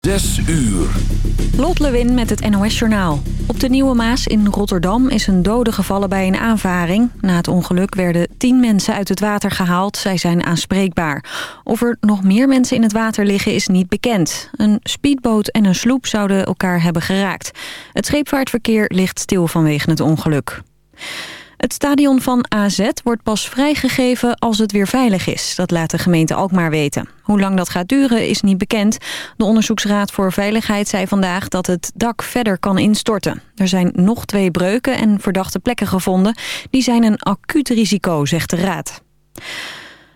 Zes uur. Lot Lewin met het NOS Journaal. Op de Nieuwe Maas in Rotterdam is een dode gevallen bij een aanvaring. Na het ongeluk werden tien mensen uit het water gehaald. Zij zijn aanspreekbaar. Of er nog meer mensen in het water liggen is niet bekend. Een speedboot en een sloep zouden elkaar hebben geraakt. Het scheepvaartverkeer ligt stil vanwege het ongeluk. Het stadion van AZ wordt pas vrijgegeven als het weer veilig is. Dat laat de gemeente Alkmaar weten. Hoe lang dat gaat duren is niet bekend. De Onderzoeksraad voor Veiligheid zei vandaag dat het dak verder kan instorten. Er zijn nog twee breuken en verdachte plekken gevonden. Die zijn een acuut risico, zegt de raad.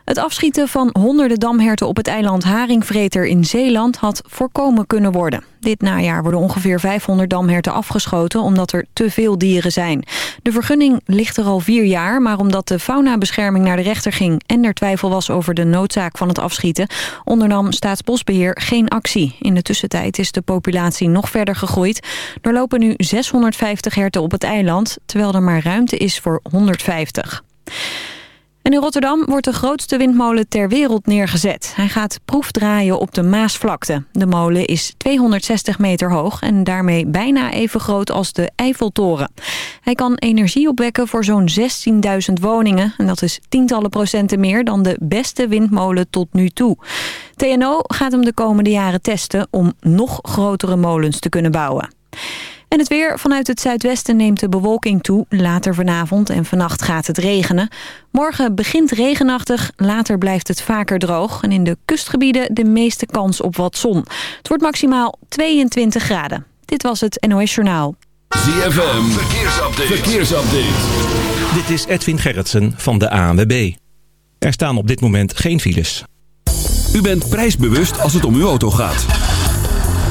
Het afschieten van honderden damherten op het eiland Haringvreter in Zeeland had voorkomen kunnen worden. Dit najaar worden ongeveer 500 damherten afgeschoten omdat er te veel dieren zijn. De vergunning ligt er al vier jaar, maar omdat de faunabescherming naar de rechter ging en er twijfel was over de noodzaak van het afschieten, ondernam Staatsbosbeheer geen actie. In de tussentijd is de populatie nog verder gegroeid. Er lopen nu 650 herten op het eiland, terwijl er maar ruimte is voor 150. En in Rotterdam wordt de grootste windmolen ter wereld neergezet. Hij gaat proefdraaien op de Maasvlakte. De molen is 260 meter hoog en daarmee bijna even groot als de Eiffeltoren. Hij kan energie opwekken voor zo'n 16.000 woningen. En dat is tientallen procenten meer dan de beste windmolen tot nu toe. TNO gaat hem de komende jaren testen om nog grotere molens te kunnen bouwen. En het weer vanuit het zuidwesten neemt de bewolking toe. Later vanavond en vannacht gaat het regenen. Morgen begint regenachtig, later blijft het vaker droog. En in de kustgebieden de meeste kans op wat zon. Het wordt maximaal 22 graden. Dit was het NOS Journaal. ZFM, verkeersupdate. verkeersupdate. Dit is Edwin Gerritsen van de ANWB. Er staan op dit moment geen files. U bent prijsbewust als het om uw auto gaat.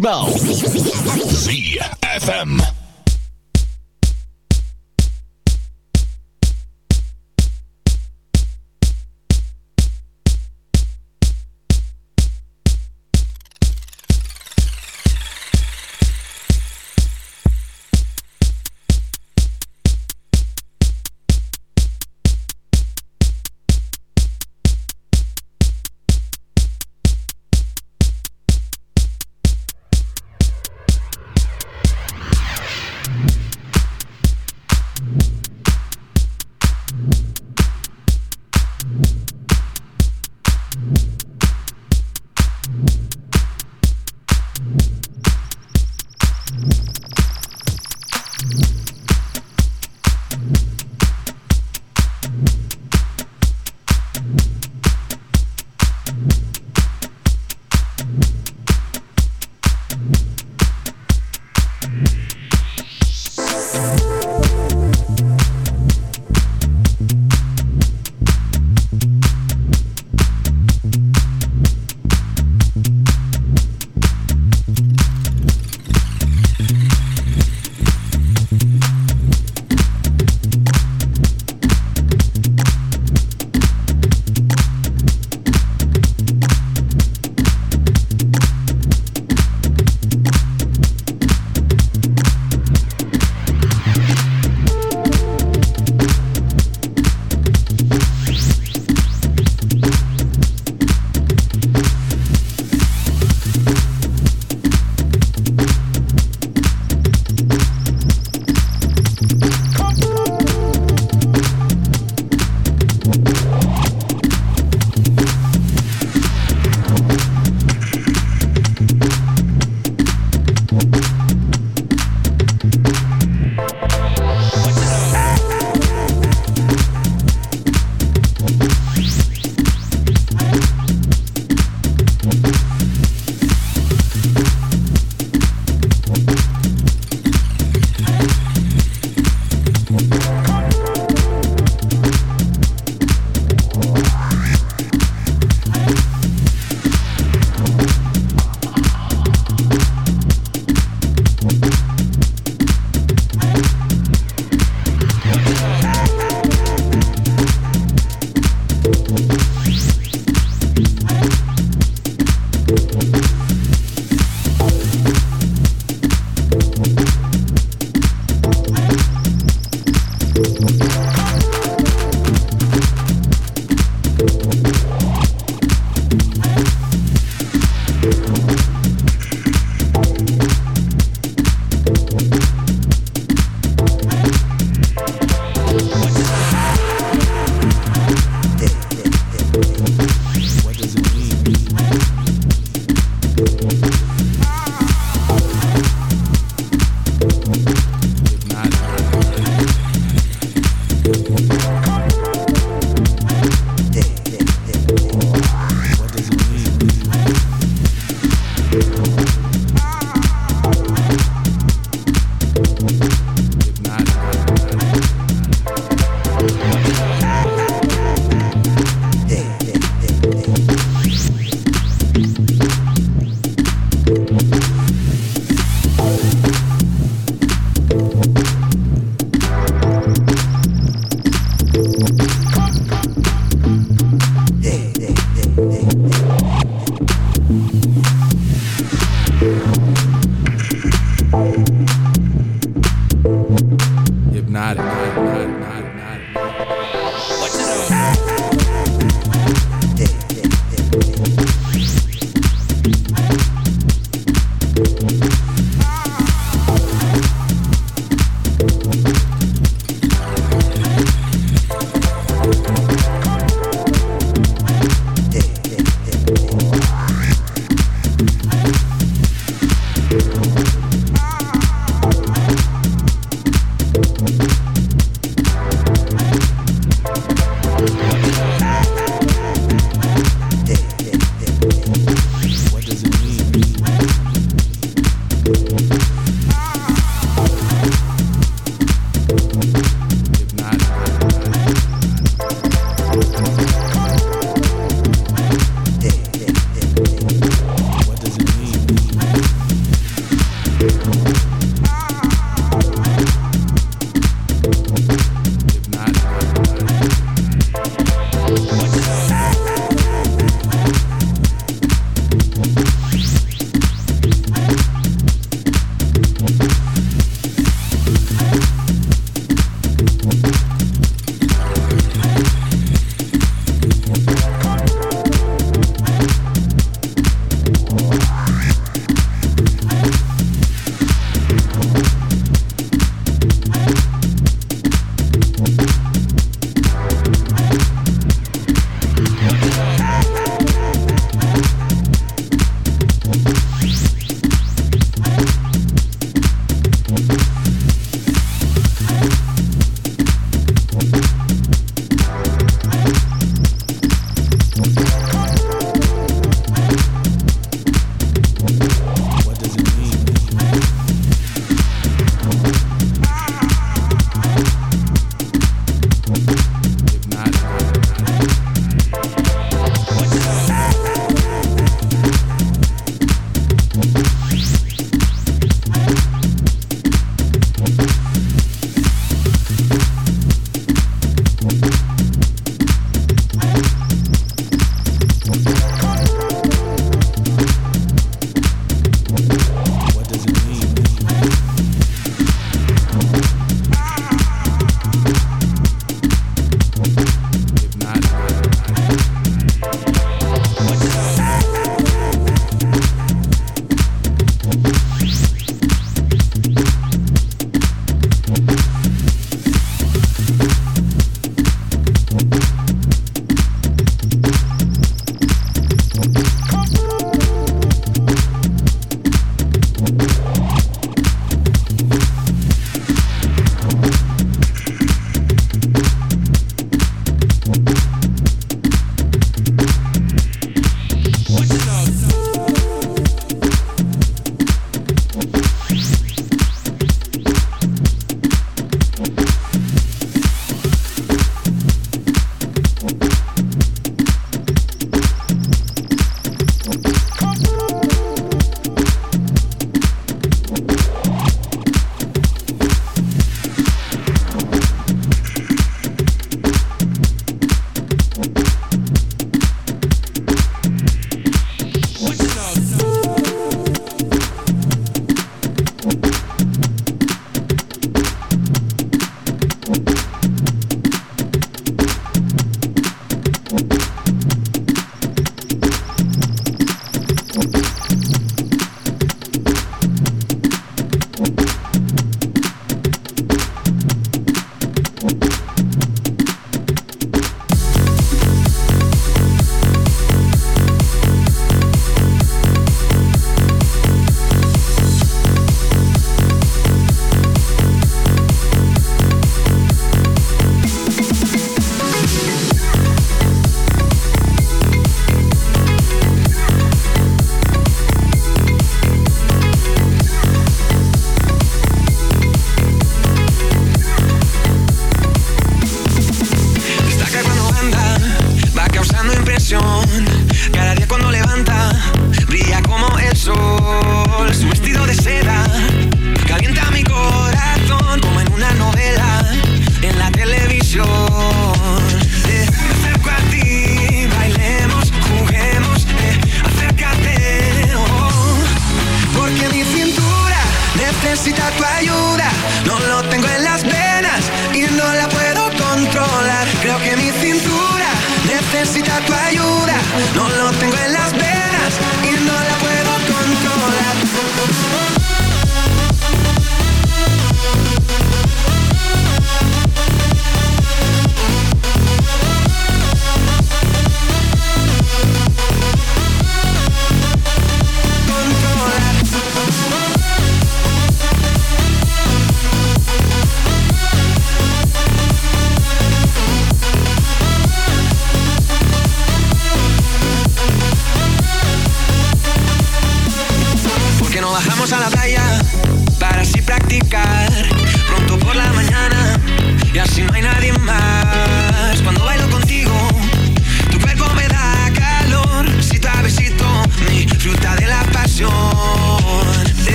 Portimao.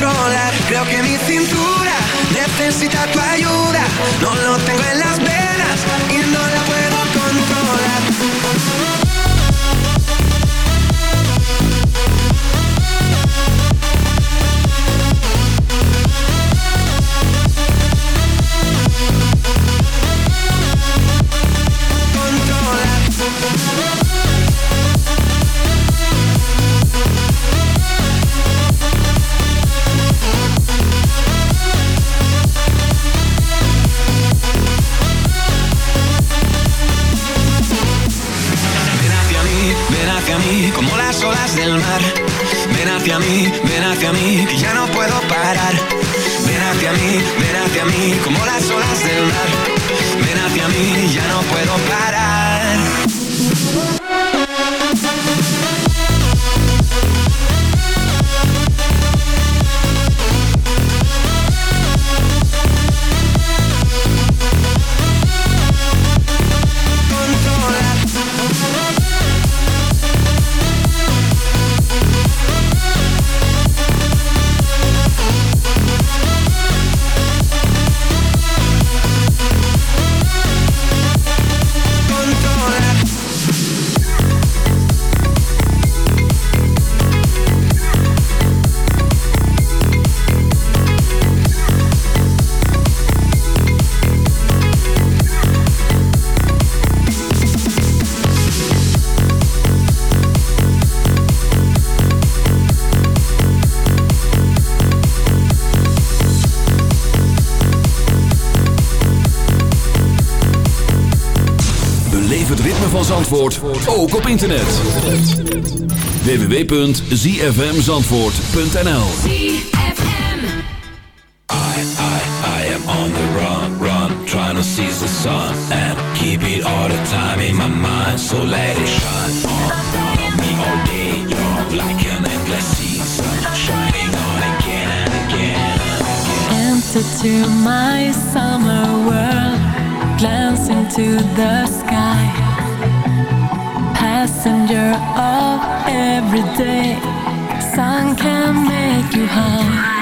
controlar. Creo que mi cintura necesita tu ayuda. No lo tengo en las venas y no la hacia mí, ven hacia mí, ya no puedo parar. Ven hacia mí, ven hacia mí, como las olas del mar. Ven hacia mí, ya no puedo parar. Beleef het ritme van Zandvoort ook op internet. www.zfmzandvoort.nl I am on the run, run, trying to seize the sun and keep it all the time in my mind. So let it shine on, on me all day, you're like an endless season, shining on again and again. Enter to my summer world, glance into the sky. Passenger of every day, sun can make you high.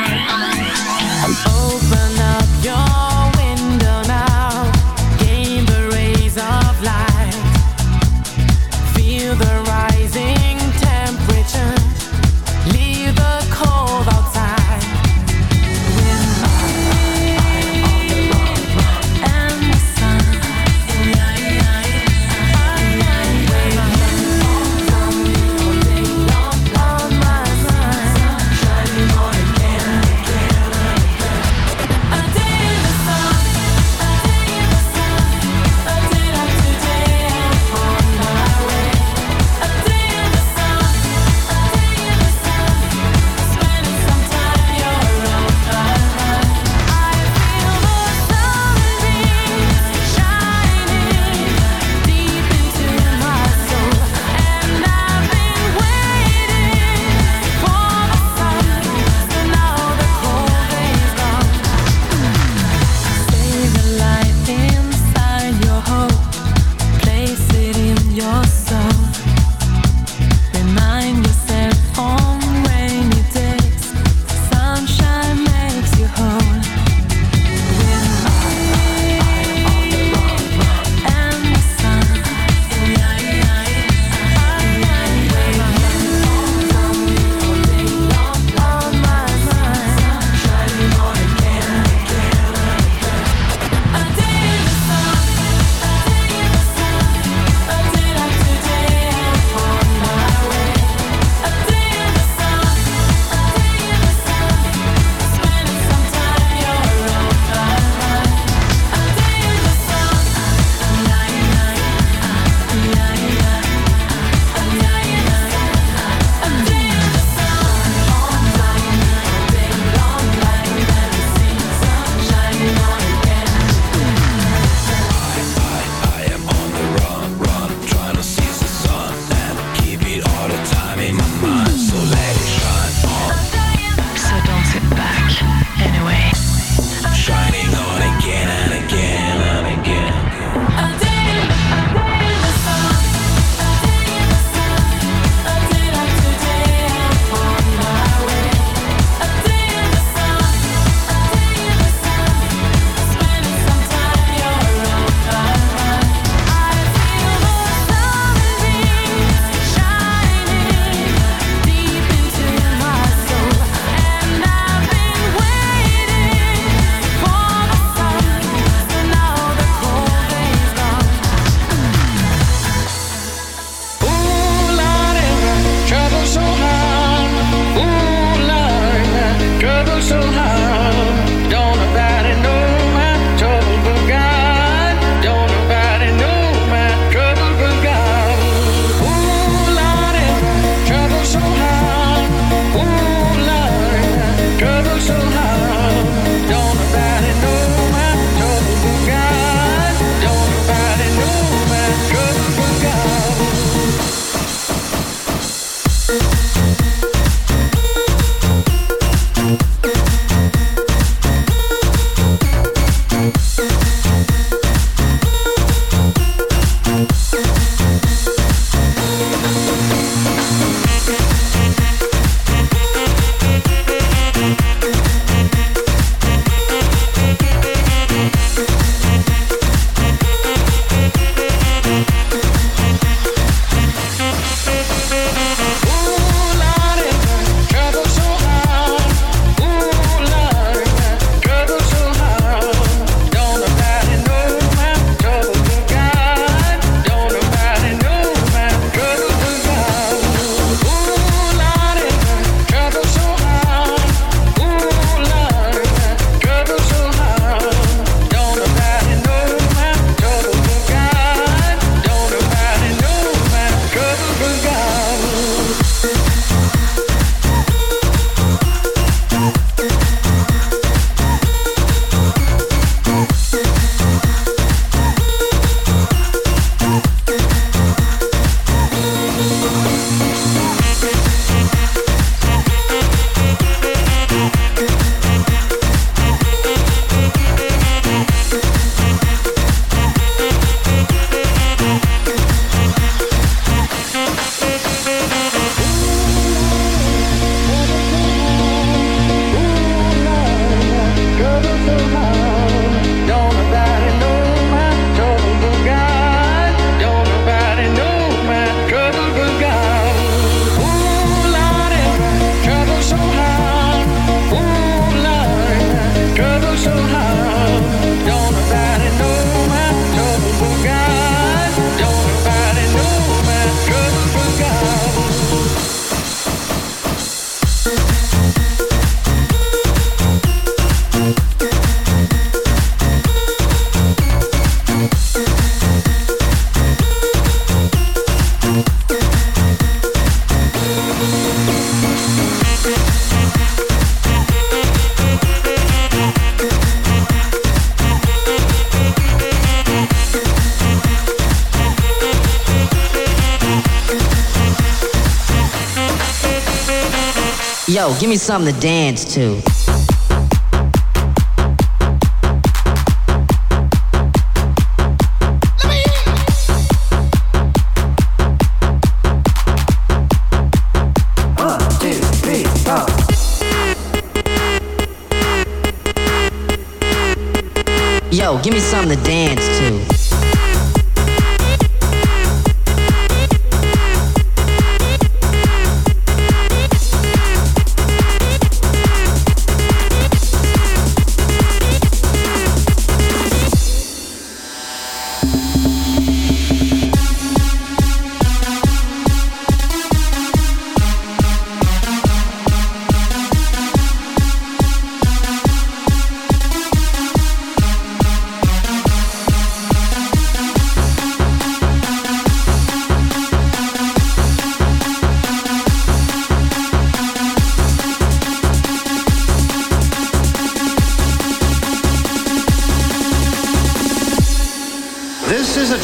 me something to dance to.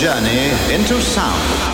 journey into sound.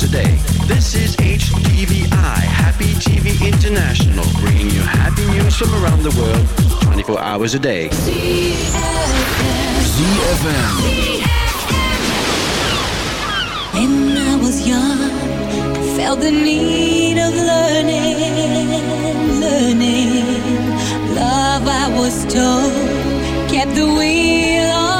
Hours a day. This is HTVI, Happy TV International. International, bringing you happy news from around the world 24 hours a day. ZFM. When I was young, felt the need of learning, learning. Love, I was told, kept the wheel on